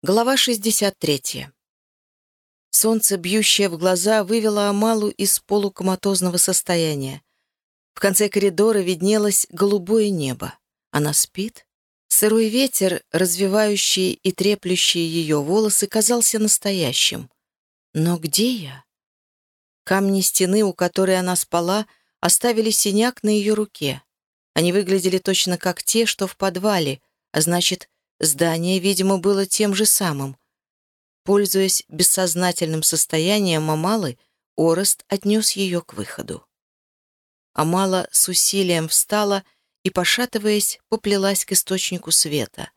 Глава 63. Солнце, бьющее в глаза, вывело Амалу из полукоматозного состояния. В конце коридора виднелось голубое небо. Она спит? Сырой ветер, развивающий и треплющий ее волосы, казался настоящим. Но где я? Камни стены, у которой она спала, оставили синяк на ее руке. Они выглядели точно как те, что в подвале, а значит, Здание, видимо, было тем же самым. Пользуясь бессознательным состоянием Амалы, Орест отнес ее к выходу. Амала с усилием встала и, пошатываясь, поплелась к источнику света.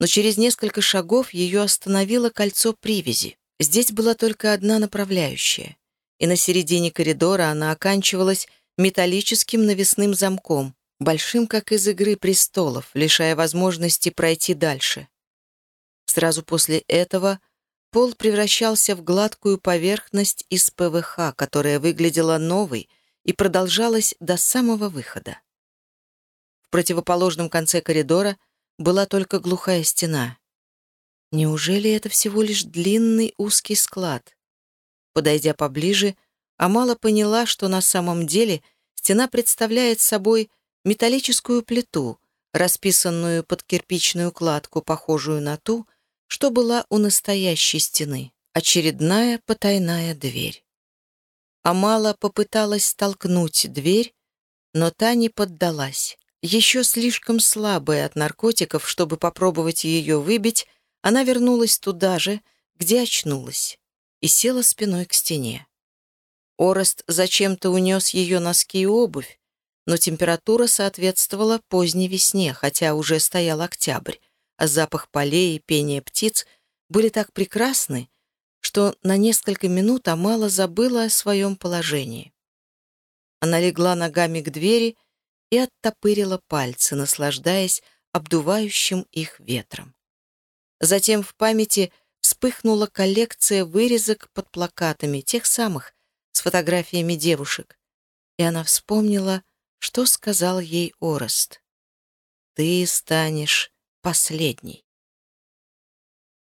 Но через несколько шагов ее остановило кольцо привязи. Здесь была только одна направляющая, и на середине коридора она оканчивалась металлическим навесным замком, большим, как из «Игры престолов», лишая возможности пройти дальше. Сразу после этого пол превращался в гладкую поверхность из ПВХ, которая выглядела новой и продолжалась до самого выхода. В противоположном конце коридора была только глухая стена. Неужели это всего лишь длинный узкий склад? Подойдя поближе, Амала поняла, что на самом деле стена представляет собой металлическую плиту, расписанную под кирпичную кладку, похожую на ту, что была у настоящей стены. Очередная потайная дверь. Амала попыталась толкнуть дверь, но та не поддалась. Еще слишком слабая от наркотиков, чтобы попробовать ее выбить, она вернулась туда же, где очнулась, и села спиной к стене. Орест зачем-то унес ее носки и обувь, но температура соответствовала поздней весне, хотя уже стоял октябрь, а запах полей и пение птиц были так прекрасны, что на несколько минут Амала забыла о своем положении. Она легла ногами к двери и оттопырила пальцы, наслаждаясь обдувающим их ветром. Затем в памяти вспыхнула коллекция вырезок под плакатами, тех самых, с фотографиями девушек, и она вспомнила что сказал ей Орест. «Ты станешь последней».